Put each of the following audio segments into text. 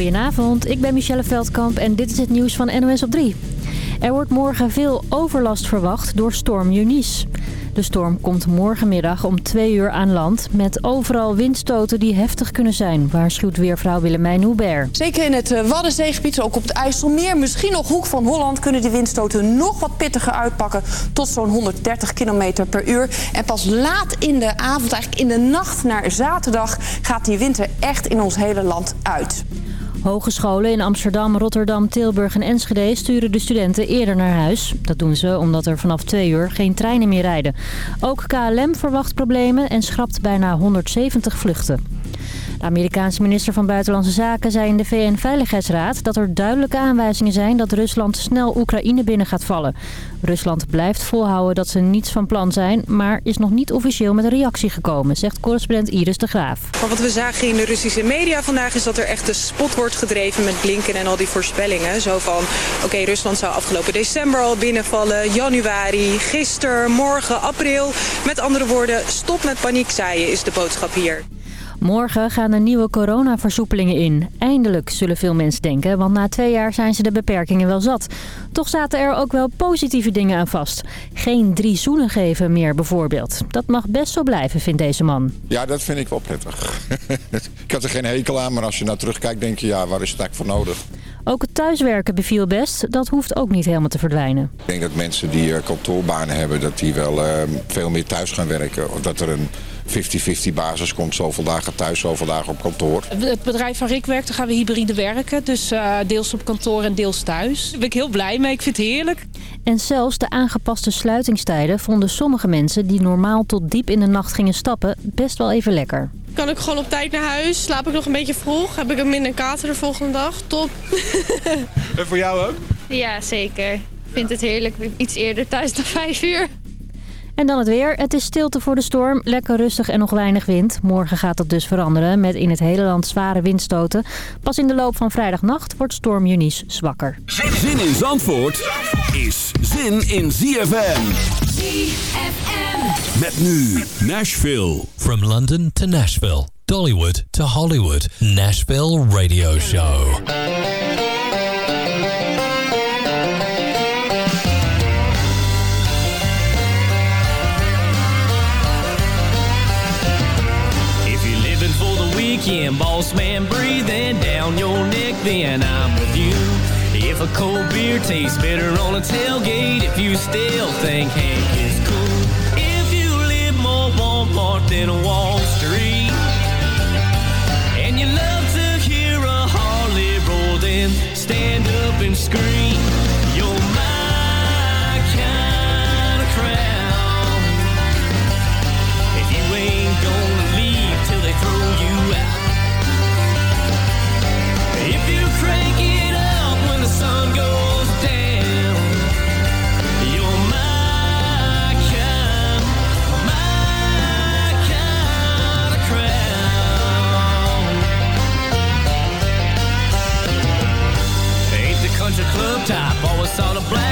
Goedenavond, ik ben Michelle Veldkamp en dit is het nieuws van NOS op 3. Er wordt morgen veel overlast verwacht door storm Eunice. De storm komt morgenmiddag om twee uur aan land... met overal windstoten die heftig kunnen zijn... waarschuwt weervrouw Willemijn Hubert. Zeker in het eh, Waddenzeegebied, ook op het IJsselmeer... misschien nog Hoek van Holland kunnen die windstoten nog wat pittiger uitpakken... tot zo'n 130 km per uur. En pas laat in de avond, eigenlijk in de nacht naar zaterdag... gaat die winter echt in ons hele land uit. Hogescholen in Amsterdam, Rotterdam, Tilburg en Enschede sturen de studenten eerder naar huis. Dat doen ze omdat er vanaf twee uur geen treinen meer rijden. Ook KLM verwacht problemen en schrapt bijna 170 vluchten. De Amerikaanse minister van Buitenlandse Zaken zei in de VN-veiligheidsraad... dat er duidelijke aanwijzingen zijn dat Rusland snel Oekraïne binnen gaat vallen. Rusland blijft volhouden dat ze niets van plan zijn... maar is nog niet officieel met een reactie gekomen, zegt correspondent Iris de Graaf. Wat we zagen in de Russische media vandaag is dat er echt de spot wordt gedreven met Blinken en al die voorspellingen. Zo van, oké, Rusland zou afgelopen december al binnenvallen, januari, gisteren, morgen, april. Met andere woorden, stop met paniek zaaien is de boodschap hier. Morgen gaan er nieuwe coronaversoepelingen in. Eindelijk, zullen veel mensen denken, want na twee jaar zijn ze de beperkingen wel zat. Toch zaten er ook wel positieve dingen aan vast. Geen drie zoenen geven meer bijvoorbeeld. Dat mag best zo blijven, vindt deze man. Ja, dat vind ik wel prettig. ik had er geen hekel aan, maar als je nou terugkijkt denk je, ja, waar is het eigenlijk voor nodig? Ook het thuiswerken beviel best. Dat hoeft ook niet helemaal te verdwijnen. Ik denk dat mensen die uh, kantoorbanen hebben, dat die wel uh, veel meer thuis gaan werken. Of dat er een 50-50 basis komt. Zoveel dagen thuis, zoveel dagen op kantoor. Het bedrijf waar ik werk, daar gaan we hybride werken. Dus uh, deels op kantoor en deels thuis. Daar ben ik heel blij mee. Ik vind het heerlijk. En zelfs de aangepaste sluitingstijden vonden sommige mensen die normaal tot diep in de nacht gingen stappen best wel even lekker. Kan ik gewoon op tijd naar huis? Slaap ik nog een beetje vroeg? Heb ik een minder kater de volgende dag? Top. en voor jou ook? Ja, zeker. Ik vind het heerlijk. Iets eerder thuis dan vijf uur. En dan het weer. Het is stilte voor de storm. Lekker rustig en nog weinig wind. Morgen gaat dat dus veranderen met in het hele land zware windstoten. Pas in de loop van vrijdagnacht wordt storm Eunice zwakker. Zin in Zandvoort is zin in ZFM. ZFM. Met nu Nashville. From London to Nashville. Dollywood to Hollywood. Nashville Radio Show. Weekend, boss man breathing down your neck, then I'm with you. If a cold beer tastes better on a tailgate, if you still think Hank is cool, if you live more Walmart than Wall Street, saw the black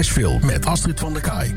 Nashville met Astrid van der Kaai.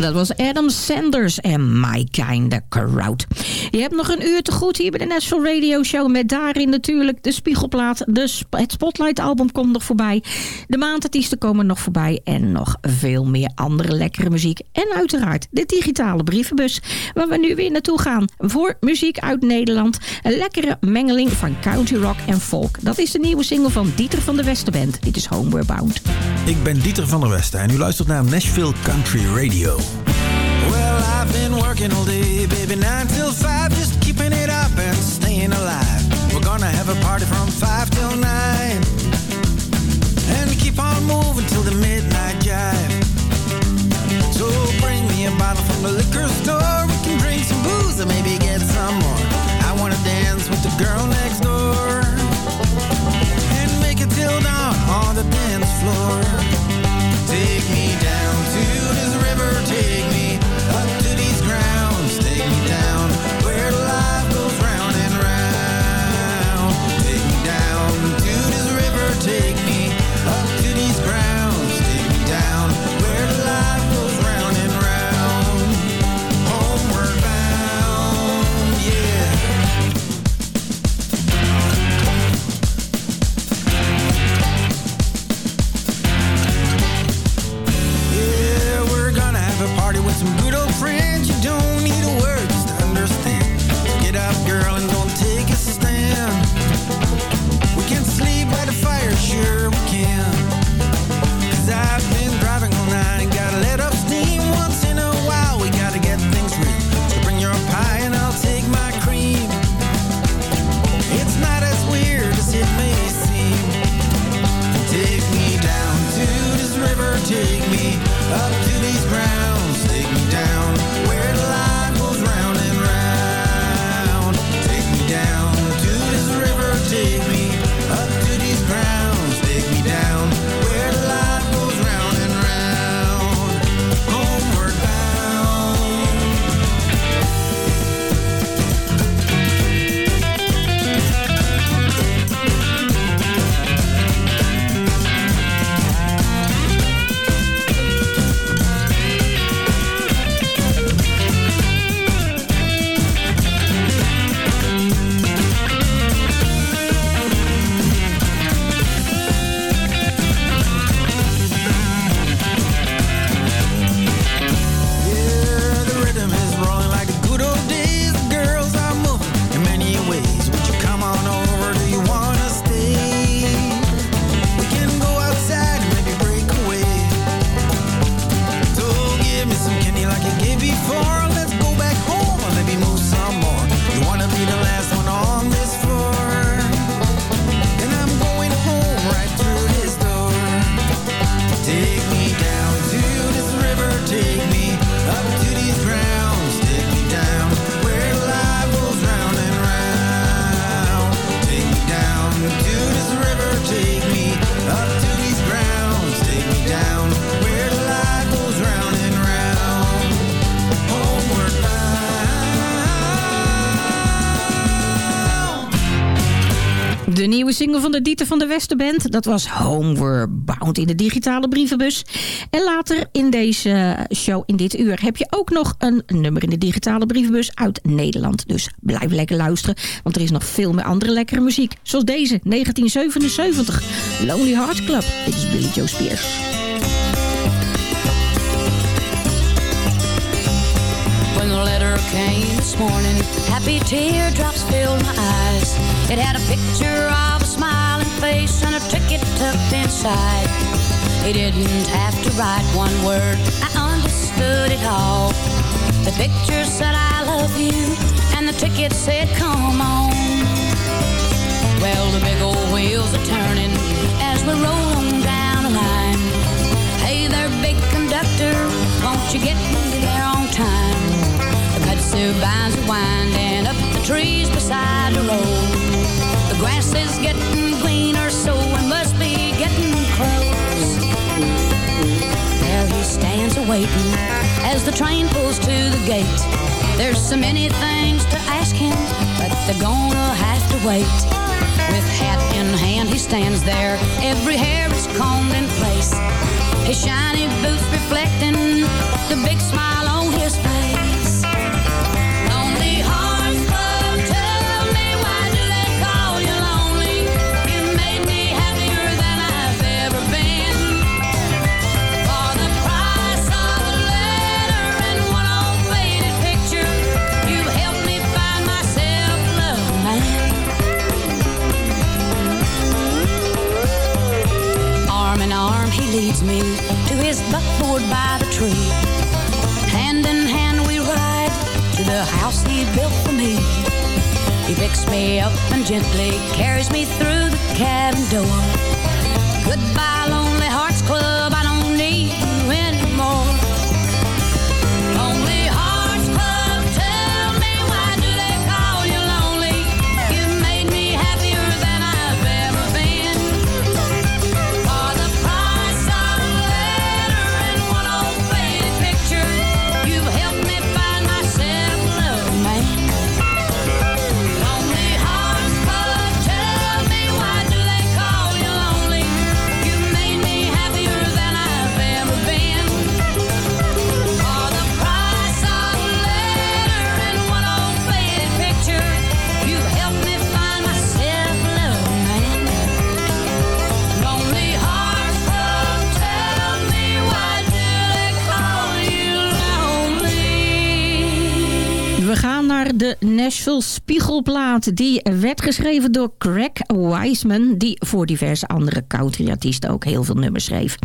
Dat was Adam Sanders en My Kinda Crowd. Je hebt nog een uur te goed hier bij de National Radio Show... met daarin natuurlijk de Spiegelplaat. De het Spotlight album komt nog voorbij. De maandartiesten komen nog voorbij. En nog veel meer andere lekkere muziek. En uiteraard de digitale brievenbus... waar we nu weer naartoe gaan. Voor muziek uit Nederland. Een lekkere mengeling van country rock en folk. Dat is de nieuwe single van Dieter van de Westerband. Dit is Homeward Bound. Ik ben Dieter van der Westen en u luistert naar Nashville Country Radio. Well, I've been working all day, baby, 9 till 5, just keeping it up and staying alive. We're gonna have a party from 5 till 9. And keep on moving till the midnight jive. So bring me a bottle from the liquor store. We can drink some booze and maybe get some more. I wanna dance with the girl next van de Dieter van de Westerband, dat was Homeward Bound in de digitale brievenbus. En later in deze show, in dit uur, heb je ook nog een nummer in de digitale brievenbus uit Nederland. Dus blijf lekker luisteren, want er is nog veel meer andere lekkere muziek. Zoals deze, 1977, Lonely Hearts Club. Dit is Billy Joe Spears. Came this morning, happy teardrops filled my eyes. It had a picture of a smiling face and a ticket tucked inside. He didn't have to write one word, I understood it all. The picture said I love you, and the ticket said come on. Well, the big old wheels are turning as we roll down the line. Hey there, big conductor, won't you get me there on time? The vines are winding up the trees beside the road. The grass is getting greener, so we must be getting close. There he stands a-waiting as the train pulls to the gate. There's so many things to ask him, but they're gonna have to wait. With hat in hand, he stands there, every hair is combed in place. His shiny boots reflecting the big smile on his face. Leads me to his buckboard by the tree. Hand in hand, we ride to the house he built for me. He picks me up and gently carries me through the cabin door. Goodbye, Lonely Hearts Club, We gaan naar de Nashville Spiegelplaat. Die werd geschreven door Craig Wiseman... die voor diverse andere countryartiesten ook heel veel nummers schreef.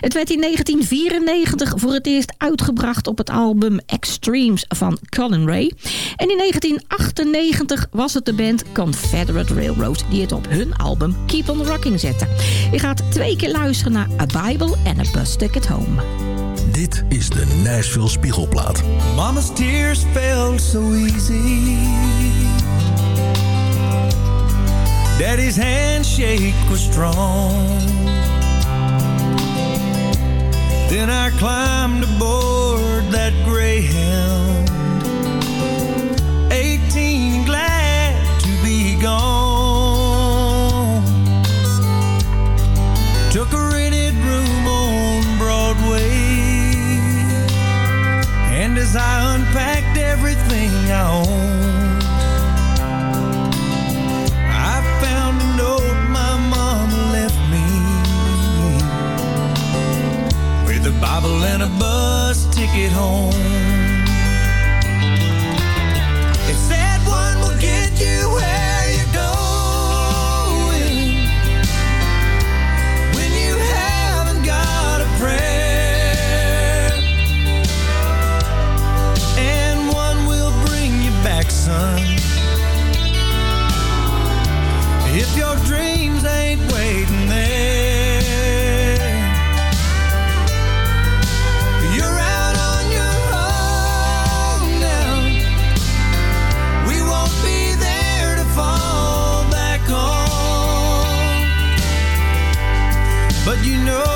Het werd in 1994 voor het eerst uitgebracht op het album Extremes van Colin Ray. En in 1998 was het de band Confederate Railroad... die het op hun album Keep on Rocking zette. Je gaat twee keer luisteren naar A Bible and a Bus Ticket Home. Dit is de Nashville Spiegelplaat. Mama's tears fell so easy. Daddy's handshake was strong. Then I climbed aboard that I unpacked everything I owned, I found a note my mama left me with a Bible and a bus ticket home. If your dreams ain't waiting there, you're out on your own now. We won't be there to fall back on. But you know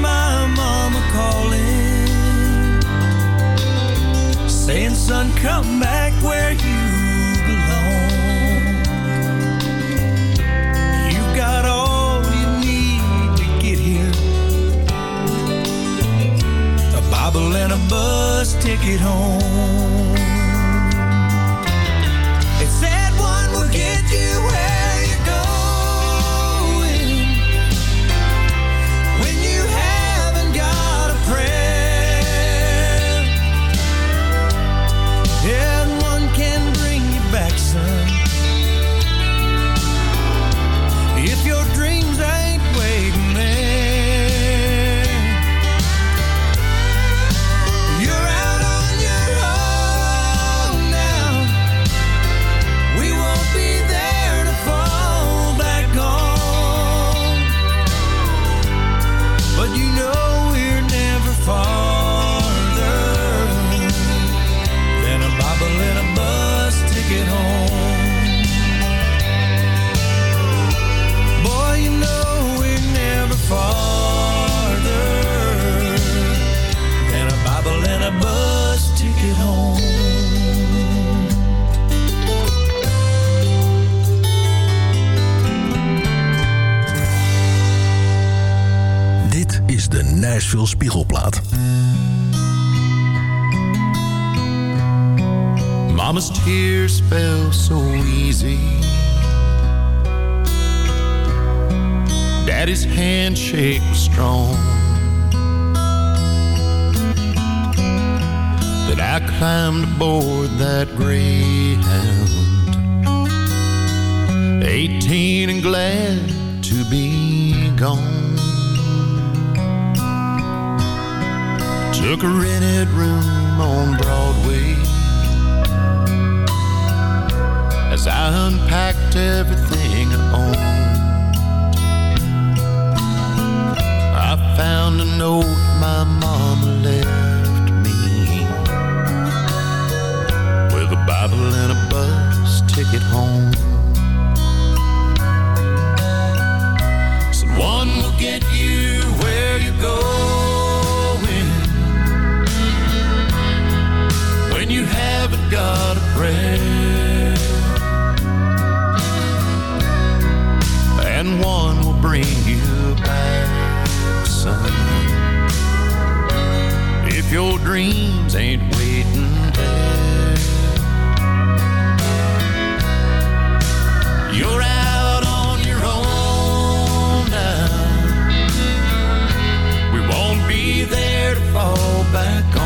my mama calling, saying, Son, come back where you belong. You've got all you need to get here a Bible and a bus ticket home. Nashville Spiegelplaat. Mama's tears fell so easy. Daddy's handshake was strong. That I climbed aboard that Greyhound. 18 and glad to be gone. Took a rented room on Broadway. as I unpacked everything I owned. I found a note my mama left me with a Bible and a bus ticket home. Someone will get you where you're going when you haven't got a prayer. and one will bring you back, son. If your dreams ain't waiting there, you're out on your own now. We won't be there to fall back on,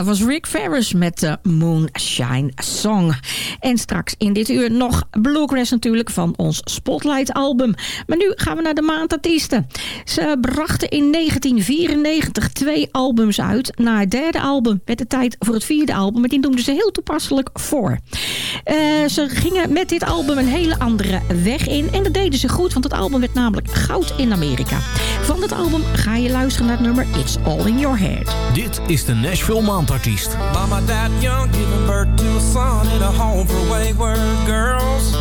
Dat was Rick Ferris met de Moonshine Song. En straks in dit uur nog Bluegrass natuurlijk van ons Spotlight album. Maar nu gaan we naar de maandartiesten. Ze brachten in 1994 twee albums uit. Na het derde album werd het tijd voor het vierde album. Maar die noemden ze heel toepasselijk voor. Eh, ze gingen met dit album een hele andere weg in. En dat deden ze goed, want het album werd namelijk goud in Amerika. Van het album ga je luisteren naar het nummer It's All In Your Head. Dit is de Nashville Maandartiest. Mama died young, giving birth to a son in a home for wayward girls.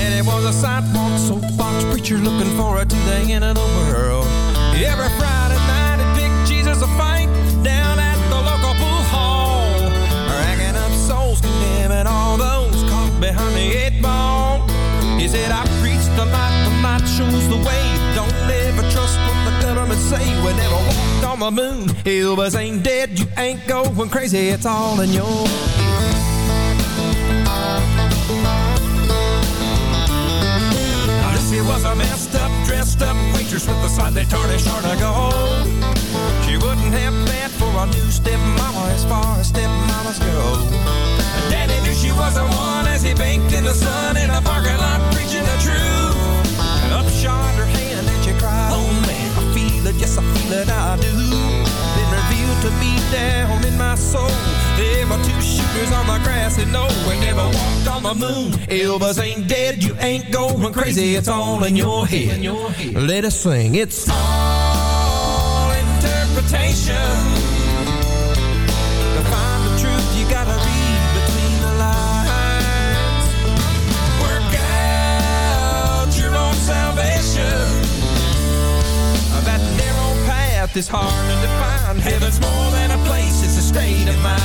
And it was a sidewalk soapbox preacher looking forward to the end of the world. Every Friday night it picked Jesus a fight down at the local pool hall. Racking up souls, condemning all those caught behind the eight ball. He said, I preach the light, the light shows the way. Don't ever trust what the government say. We never walked on the moon. Elvis ain't dead, you ain't going crazy. It's all in your Now here was a messed up, dressed up waitress with a slightly tarnished heart of gold. She wouldn't have bad for a new stepmama as far as stepmamas go. Daddy knew she was the one as he baked in the sun in a parking lot preaching the truth. And up shot her hand and she cried, Oh man, I feel it, yes I feel it, I do. Then revealed to me down in my soul, there were two shooters on the grass and no, we never walked on the moon. Elvis ain't dead, you ain't going crazy, it's all in your head. Let us sing, it's all interpretation. To find the truth, you gotta read between the lines. Work out your own salvation. That narrow path is hard to define. Heaven's more than state of mind.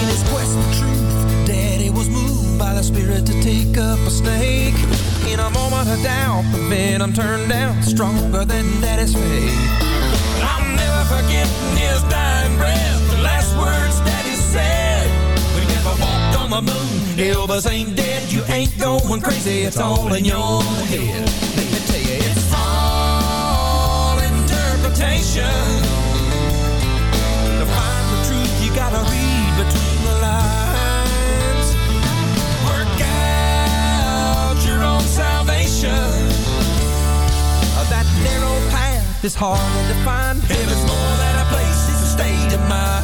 In his quest for truth, Daddy was moved by the Spirit to take up a snake. In a moment of doubt, the venom turned down, stronger than Daddy's faith. I'll never forget his dying breath, the last words Daddy said. We never walked on the moon. Elvis ain't dead, ain't going crazy, it's all in your head. Let me tell you, it's all interpretation. To find the truth, you gotta read between the lines. Work out your own salvation. Uh, That narrow path is hard to find. Heaven's more than a place, it's a state of mind.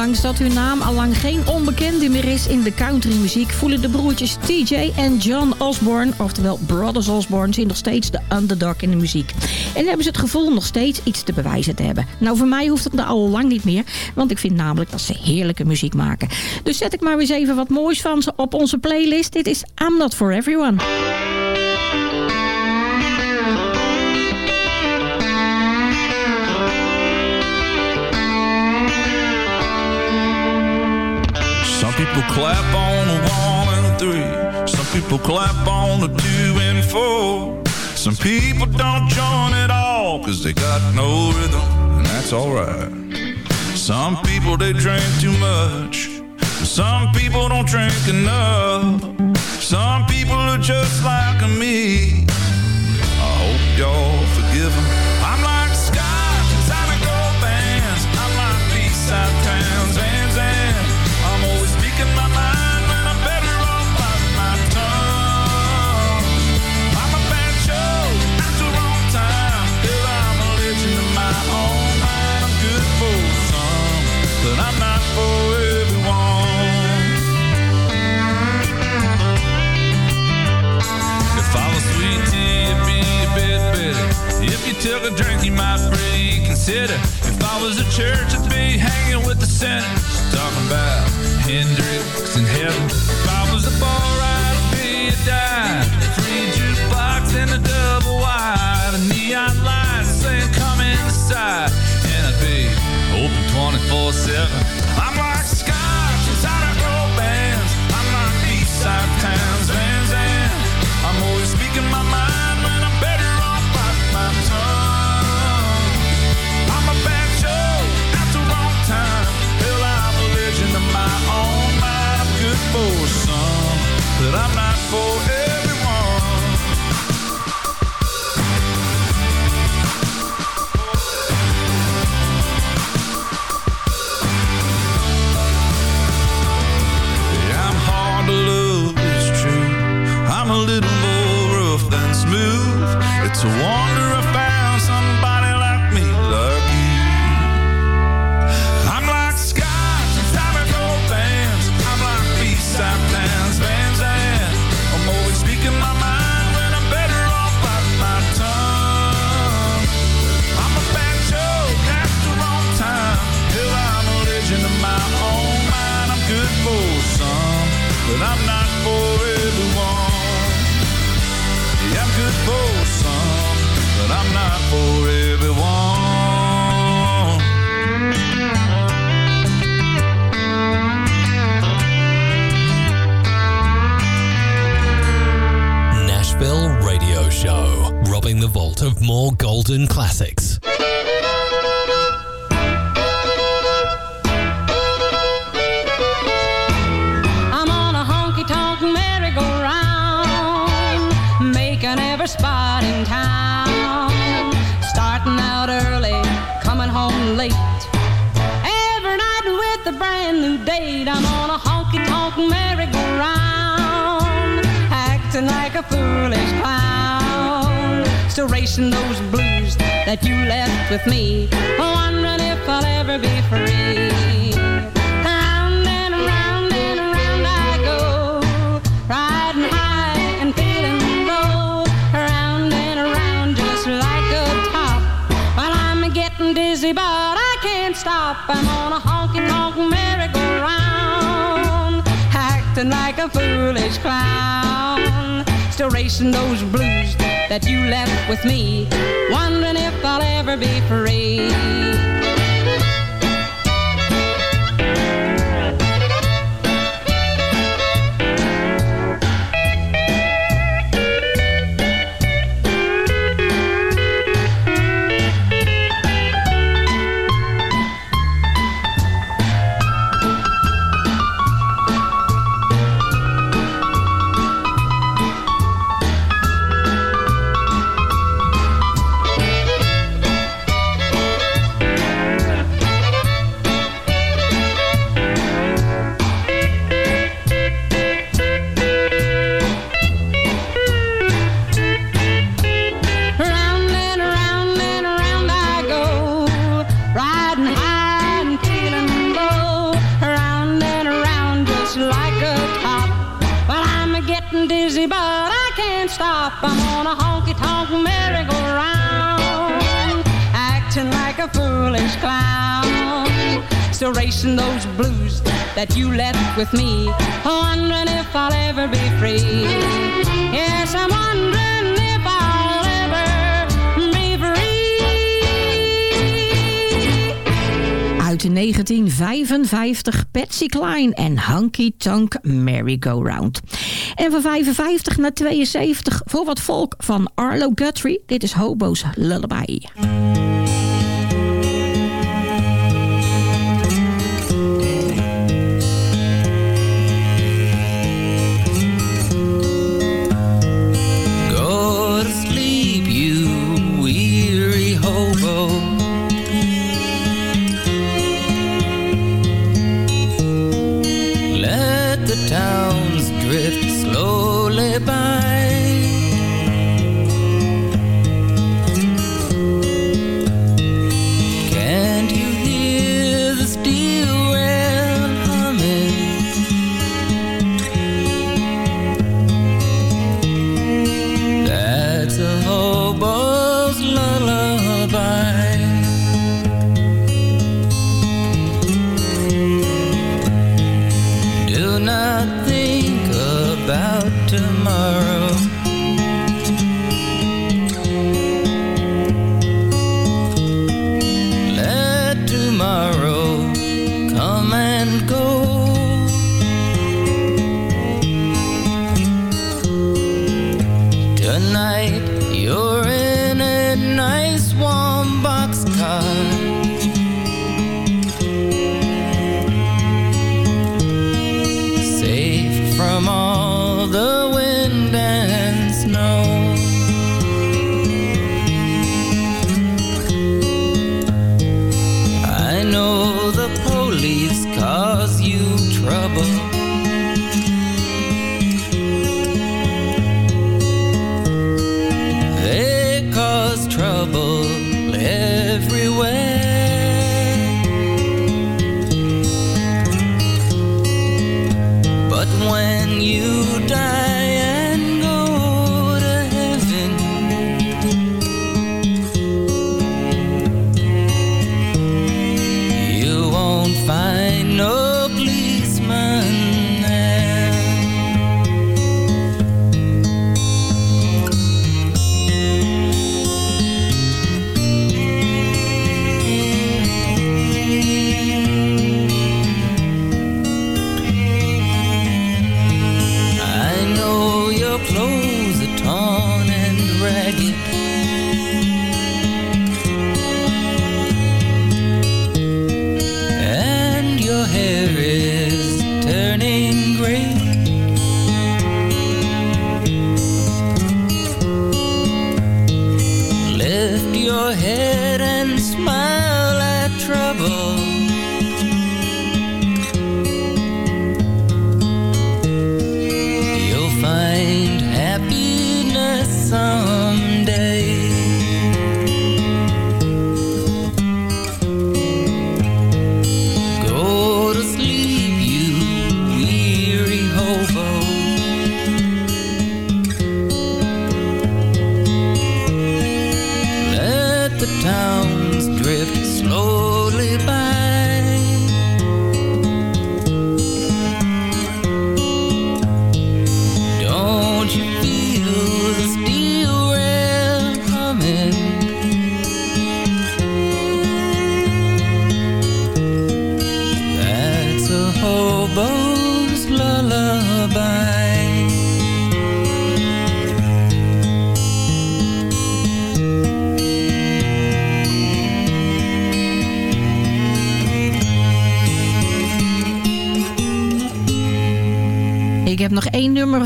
Ondanks dat hun naam allang geen onbekende meer is in de countrymuziek... voelen de broertjes TJ en John Osborne, oftewel Brothers Osborne... zien nog steeds de underdog in de muziek. En hebben ze het gevoel nog steeds iets te bewijzen te hebben. Nou, voor mij hoeft het al lang niet meer... want ik vind namelijk dat ze heerlijke muziek maken. Dus zet ik maar eens even wat moois van ze op onze playlist. Dit is I'm Not For Everyone. People clap on a one and a three. Some people clap on the two and four. Some people don't join at all cause they got no rhythm, and that's alright. Some people they drink too much. Some people don't drink enough. Some people are just like me. I hope y'all forgive 'em. took a drink, you might reconsider. If I was a church, I'd be hanging with the sinners, talking about Hendrix and heaven. If I was a bar, I'd be a dive, Three jukebox and a double wide, a neon light saying come inside, and I'd be open 24/7. So one. afraid 55, Patsy Cline en Hunky Tunk Merry Go Round. En van 55 naar 72 voor wat volk van Arlo Guthrie. Dit is Hobo's Lullaby. drift slowly by.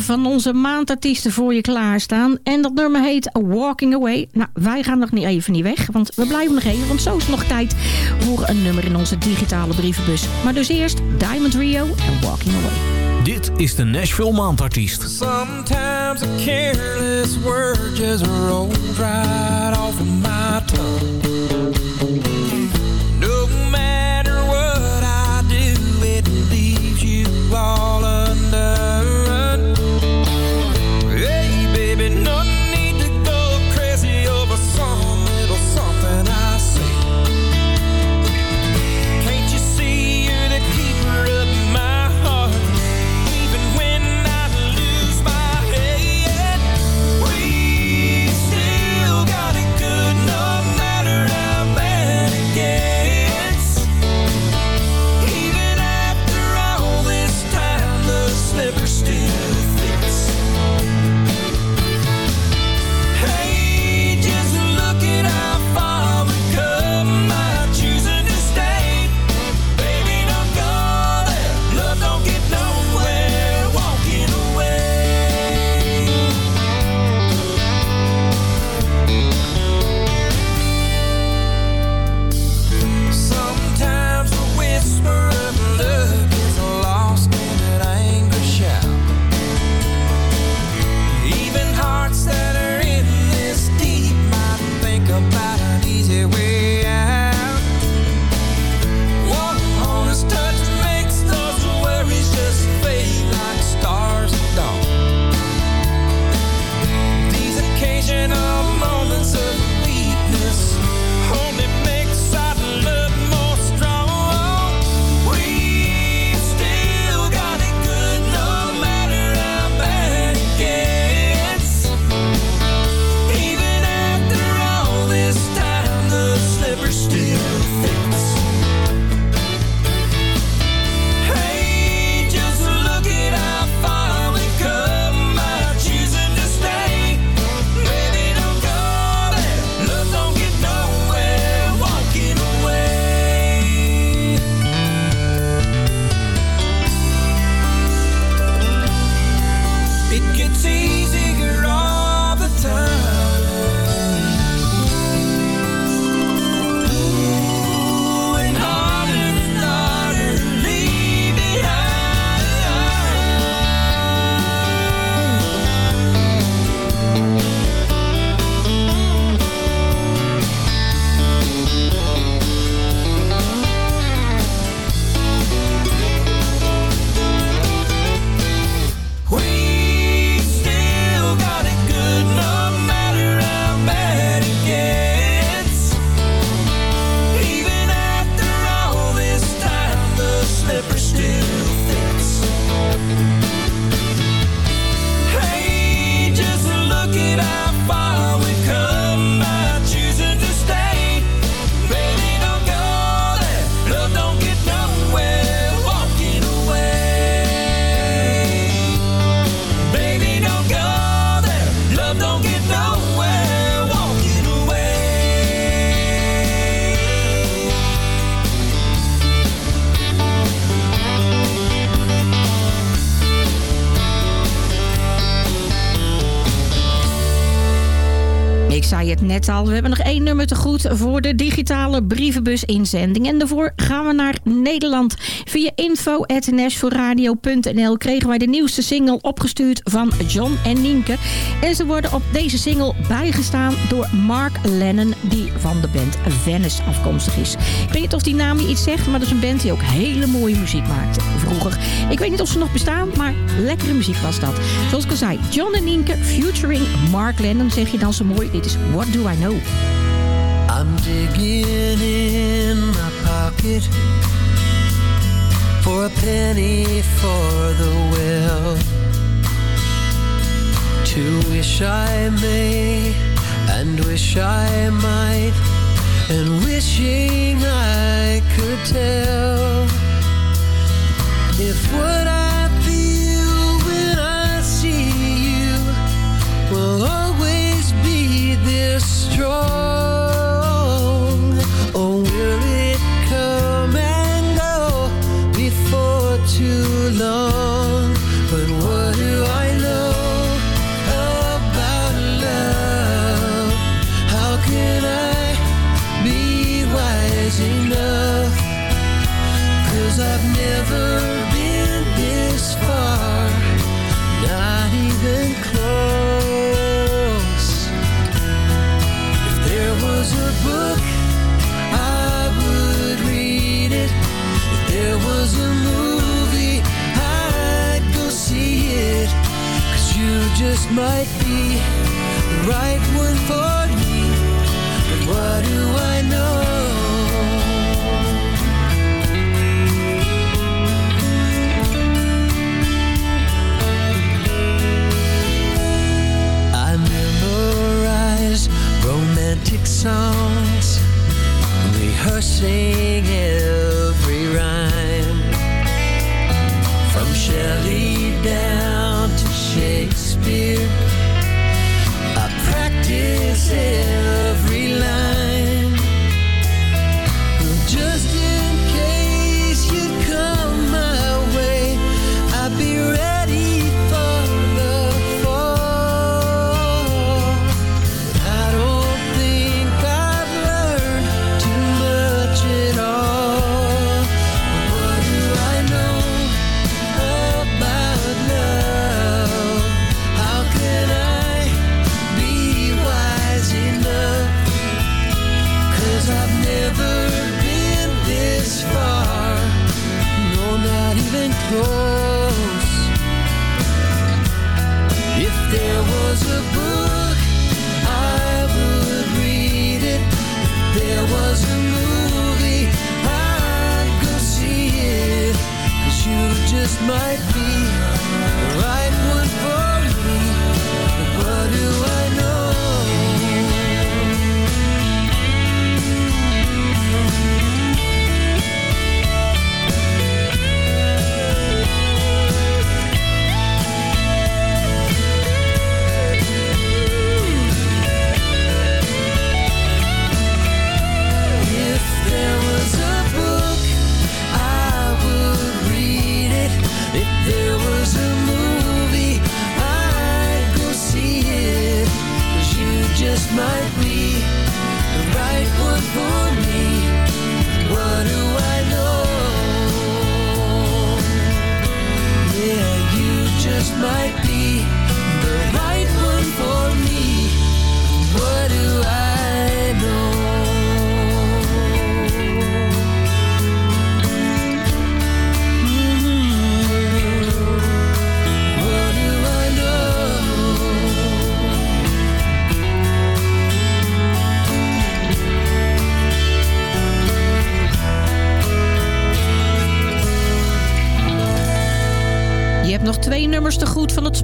van onze maandartiesten voor je klaarstaan. En dat nummer heet Walking Away. Nou, wij gaan nog niet even niet weg, want we blijven nog even. Want zo is nog tijd voor een nummer in onze digitale brievenbus. Maar dus eerst Diamond Rio en Walking Away. Dit is de Nashville Maandartiest. Sometimes careless word just rolls right off of my. Voor de digitale brievenbus-inzending. En daarvoor gaan we naar Nederland. Via info.nashforradio.nl kregen wij de nieuwste single opgestuurd van John en Nienke. En ze worden op deze single bijgestaan door Mark Lennon, die van de band Venice afkomstig is. Ik weet niet of die naam je iets zegt, maar dat is een band die ook hele mooie muziek maakte vroeger. Ik weet niet of ze nog bestaan, maar lekkere muziek was dat. Zoals ik al zei, John en Nienke featuring Mark Lennon, zeg je dan zo mooi. Dit is What Do I Know. I'm digging in my pocket for a penny for the well. To wish I may and wish I might, and wishing I could tell if what I feel when I see you will always be this strong. Just might be the right one for me. But what do I know? I memorize romantic songs, rehearsing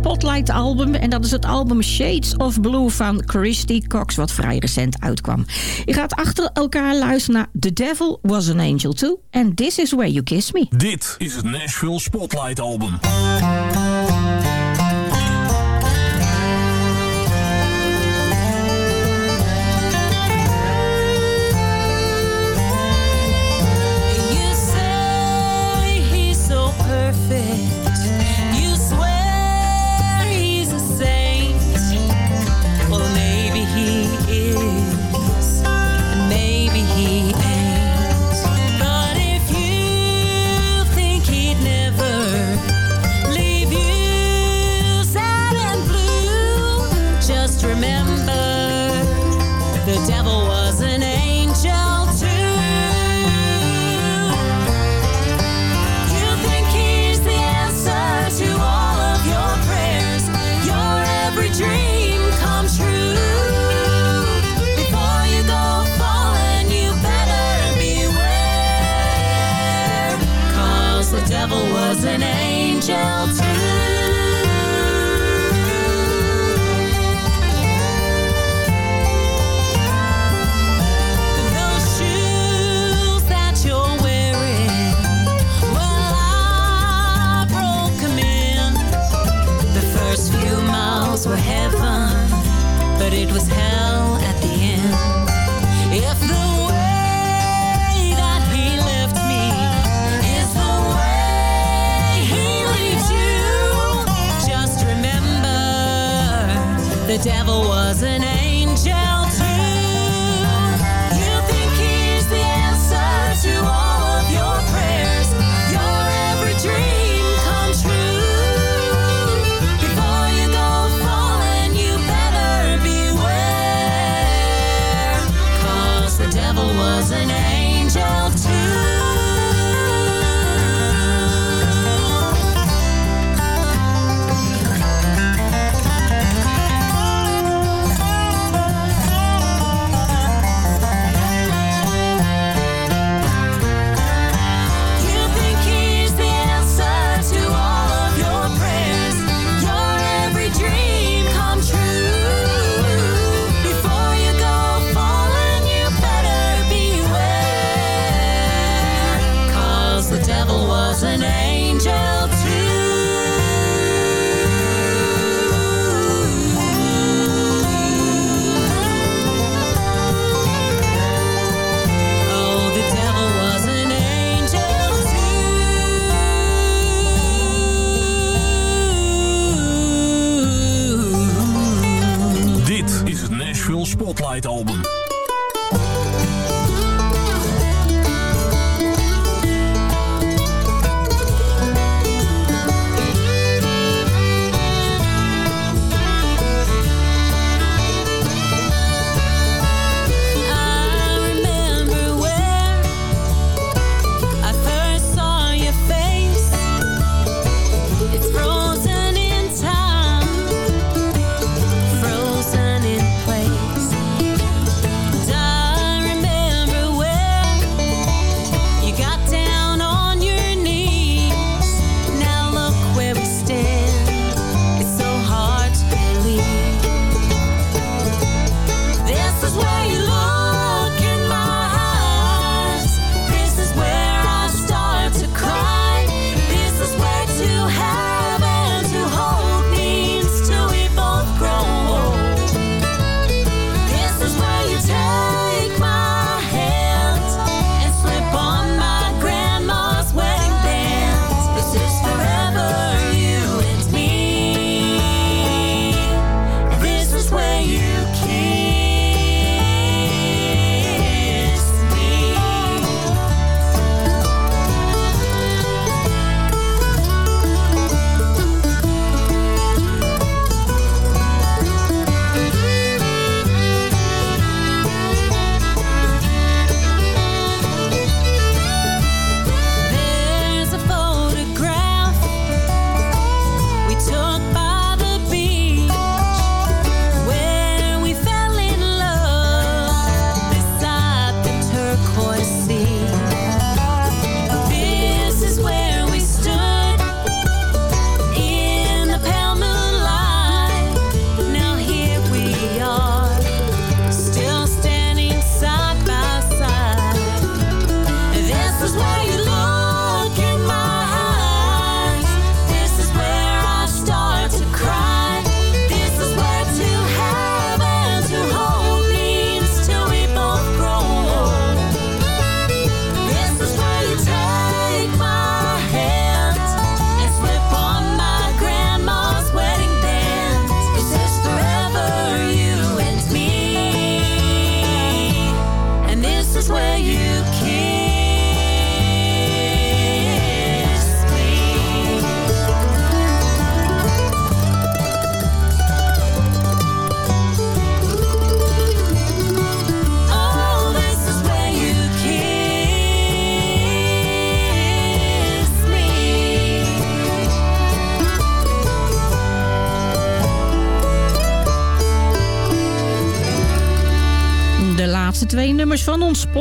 Spotlight album. En dat is het album Shades of Blue van Christy Cox, wat vrij recent uitkwam. Je gaat achter elkaar luisteren naar The Devil Was an Angel Too. En This Is Where You Kiss Me. Dit is het Nashville Spotlight Album.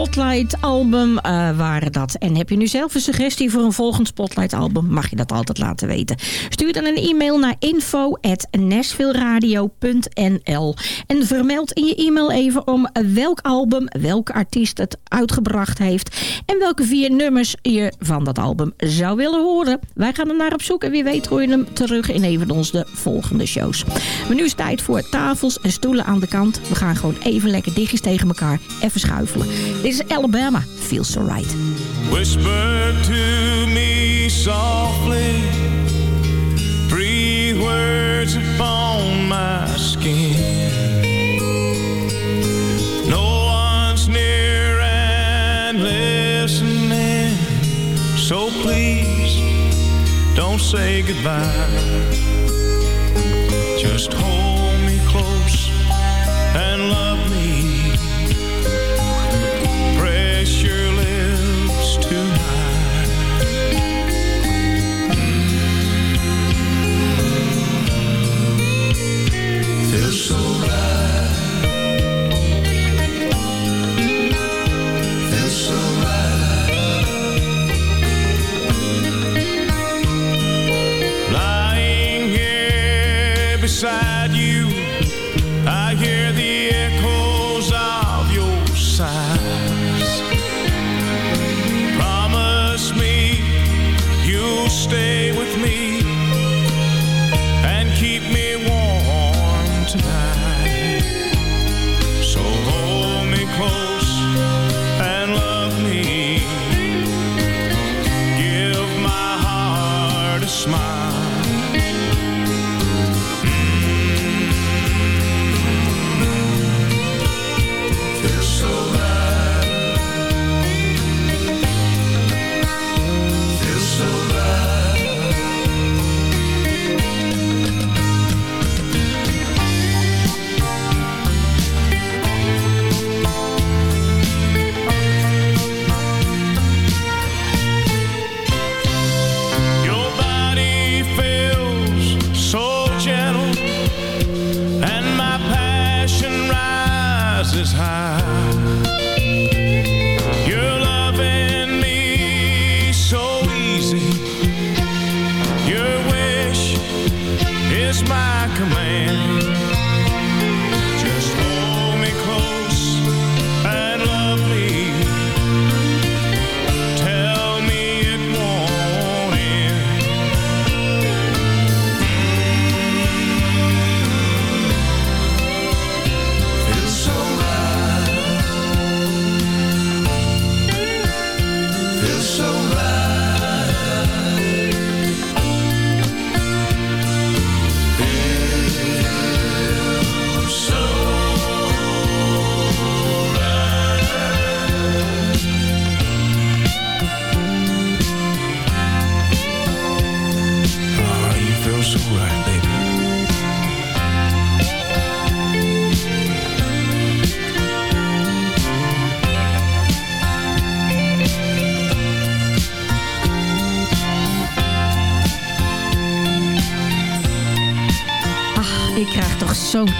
Van ons Spotlight-album eh, dat. En heb je nu zelf een suggestie voor een volgend Spotlight-album... mag je dat altijd laten weten. Stuur dan een e-mail naar info.nashvilleradio.nl En vermeld in je e-mail even om welk album, welke artiest het uitgebracht heeft... en welke vier nummers je van dat album zou willen horen. Wij gaan er naar op zoek en wie weet hoor je hem terug in een van onze volgende shows. Maar nu is het tijd voor tafels en stoelen aan de kant. We gaan gewoon even lekker dichtjes tegen elkaar even schuifelen. Dit is Alabama, Feels So Right. Whisper to me softly, breathe words upon my skin. No one's near and listening, so please don't say goodbye.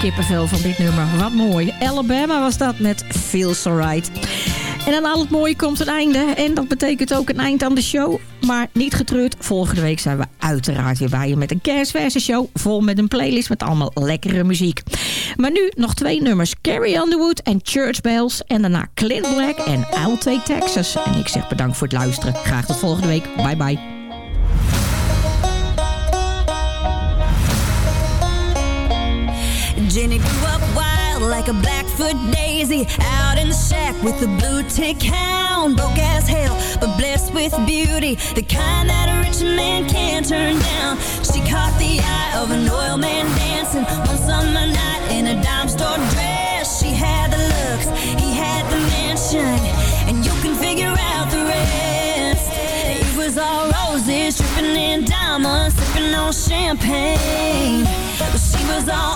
Kippenvel van dit nummer. Wat mooi. Alabama was dat met Feels Alright. En aan al het mooie komt een einde. En dat betekent ook een eind aan de show. Maar niet getreurd, volgende week zijn we uiteraard weer bij je met een kerstverse show. Vol met een playlist met allemaal lekkere muziek. Maar nu nog twee nummers. Carrie Underwood en Church Bells. En daarna Clint Black en I'll Take Texas. En ik zeg bedankt voor het luisteren. Graag tot volgende week. Bye bye. Jenny grew up wild like a Blackfoot daisy Out in the shack with a blue tick hound Broke as hell, but blessed with beauty The kind that a rich man can't turn down. She caught the eye of an oil man dancing One summer night in a dime store dress. She had the looks, he had the mansion And you can figure out the rest. It was all roses, dripping in diamonds Sipping on champagne. But she was all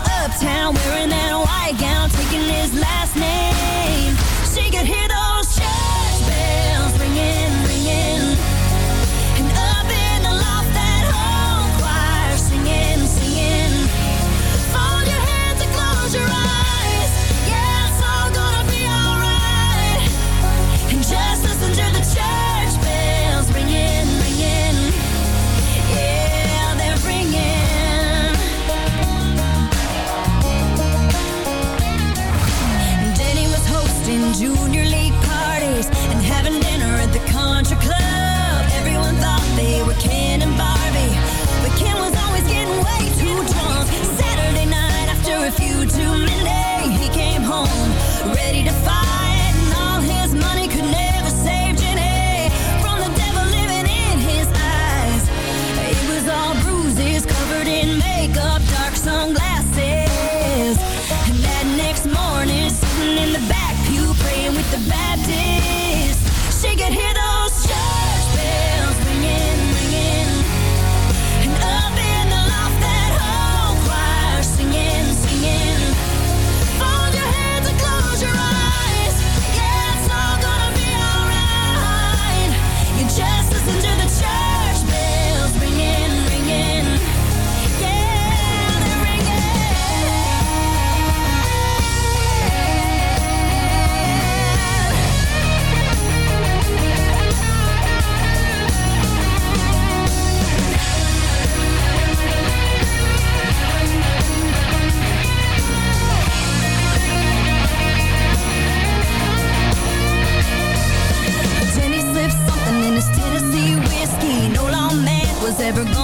ever gone.